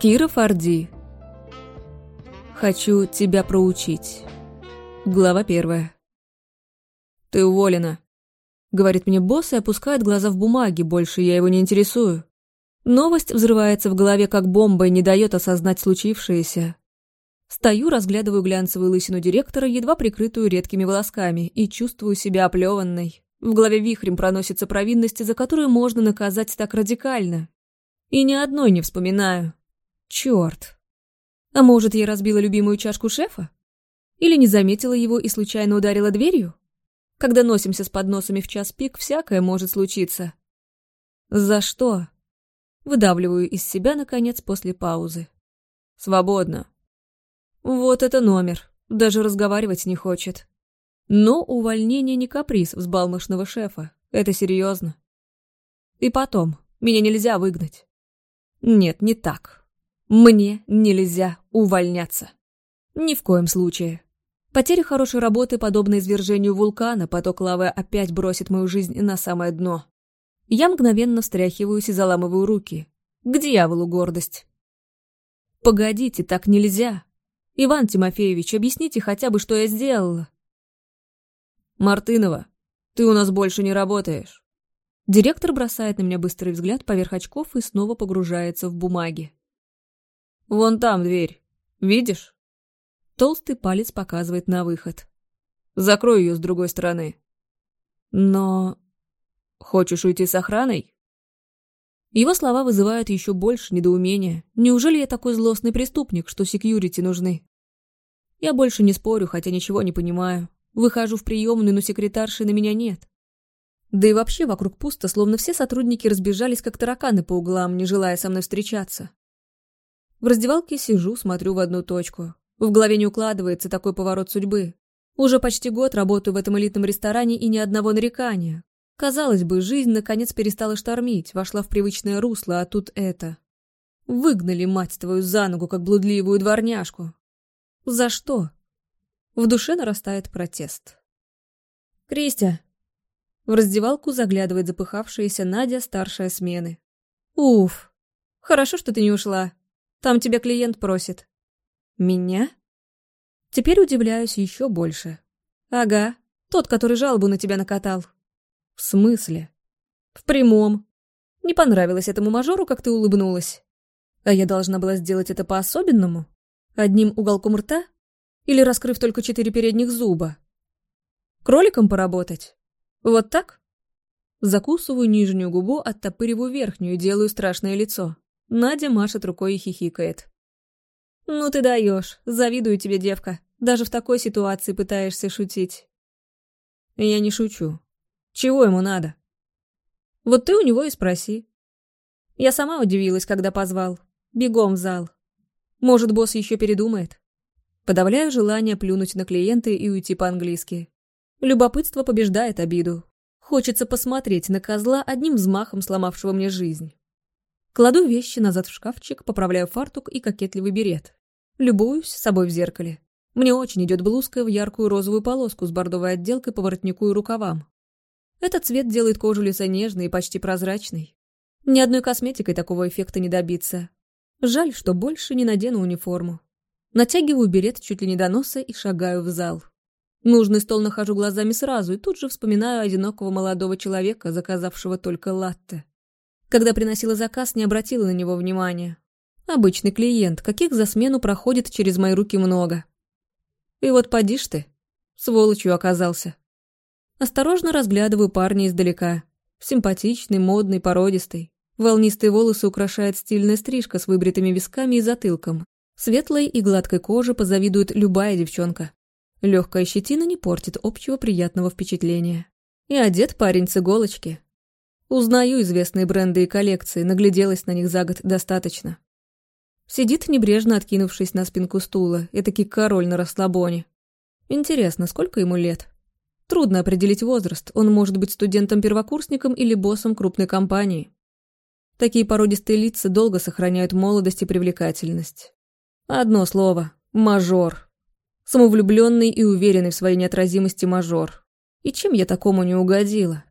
Кира Форди. Хочу тебя проучить. Глава первая. Ты уволена. Говорит мне босс и опускает глаза в бумаги, больше я его не интересую. Новость взрывается в голове как бомба и не дает осознать случившееся. Стою, разглядываю глянцевую лысину директора, едва прикрытую редкими волосками, и чувствую себя оплеванной. В голове вихрем проносятся провинности, за которые можно наказать так радикально. И ни одной не вспоминаю. Черт. А может, я разбила любимую чашку шефа? Или не заметила его и случайно ударила дверью? Когда носимся с подносами в час пик, всякое может случиться. За что? Выдавливаю из себя, наконец, после паузы. Свободно. Вот это номер. Даже разговаривать не хочет. Но увольнение не каприз взбалмошного шефа. Это серьезно. И потом, меня нельзя выгнать. Нет, не так. Мне нельзя увольняться. Ни в коем случае. Потеря хорошей работы, подобно извержению вулкана, поток лавы опять бросит мою жизнь на самое дно. Я мгновенно встряхиваюсь и заламываю руки. К дьяволу гордость. Погодите, так нельзя. Иван Тимофеевич, объясните хотя бы, что я сделала. Мартынова, ты у нас больше не работаешь. Директор бросает на меня быстрый взгляд поверх очков и снова погружается в бумаги. «Вон там дверь. Видишь?» Толстый палец показывает на выход. «Закрой ее с другой стороны». «Но...» «Хочешь уйти с охраной?» Его слова вызывают еще больше недоумения. Неужели я такой злостный преступник, что секьюрити нужны? Я больше не спорю, хотя ничего не понимаю. Выхожу в приемную, но секретарши на меня нет. Да и вообще вокруг пусто, словно все сотрудники разбежались, как тараканы по углам, не желая со мной встречаться. В раздевалке сижу, смотрю в одну точку. В голове не укладывается такой поворот судьбы. Уже почти год работаю в этом элитном ресторане и ни одного нарекания. Казалось бы, жизнь наконец перестала штормить, вошла в привычное русло, а тут это. Выгнали, мать твою, за ногу, как блудливую дворняжку. За что? В душе нарастает протест. «Кристия!» В раздевалку заглядывает запыхавшаяся Надя, старшая смены. «Уф! Хорошо, что ты не ушла. Там тебя клиент просит». «Меня?» Теперь удивляюсь еще больше. «Ага, тот, который жалобу на тебя накатал». «В смысле?» «В прямом. Не понравилось этому мажору, как ты улыбнулась. А я должна была сделать это по-особенному? Одним уголком рта? Или раскрыв только четыре передних зуба? Кроликом поработать? Вот так?» Закусываю нижнюю губу, оттопыриваю верхнюю, делаю страшное лицо. Надя машет рукой и хихикает. «Ну ты даешь, завидую тебе, девка. Даже в такой ситуации пытаешься шутить». «Я не шучу. Чего ему надо?» «Вот ты у него и спроси». Я сама удивилась, когда позвал. Бегом в зал. Может, босс еще передумает. Подавляю желание плюнуть на клиента и уйти по-английски. Любопытство побеждает обиду. Хочется посмотреть на козла одним взмахом сломавшего мне жизнь. Кладу вещи назад в шкафчик, поправляю фартук и кокетливый берет. Любуюсь собой в зеркале. Мне очень идет блузка в яркую розовую полоску с бордовой отделкой по воротнику и рукавам. Этот цвет делает кожу лица нежной и почти прозрачной. Ни одной косметикой такого эффекта не добиться. Жаль, что больше не надену униформу. Натягиваю берет чуть ли не до носа и шагаю в зал. Нужный стол нахожу глазами сразу и тут же вспоминаю одинокого молодого человека, заказавшего только латте. Когда приносила заказ, не обратила на него внимания. Обычный клиент, каких за смену проходит через мои руки много. И вот поди ж ты, сволочью оказался. Осторожно разглядываю парня издалека. Симпатичный, модный, породистый. Волнистые волосы украшает стильная стрижка с выбритыми висками и затылком. Светлой и гладкой кожи позавидует любая девчонка. Легкая щетина не портит общего приятного впечатления. И одет парень с иголочки, Узнаю известные бренды и коллекции, нагляделась на них за год достаточно. Сидит небрежно откинувшись на спинку стула, этакий король на расслабоне. Интересно, сколько ему лет? Трудно определить возраст, он может быть студентом-первокурсником или боссом крупной компании. Такие породистые лица долго сохраняют молодость и привлекательность. Одно слово – мажор. Самовлюбленный и уверенный в своей неотразимости мажор. И чем я такому не угодила?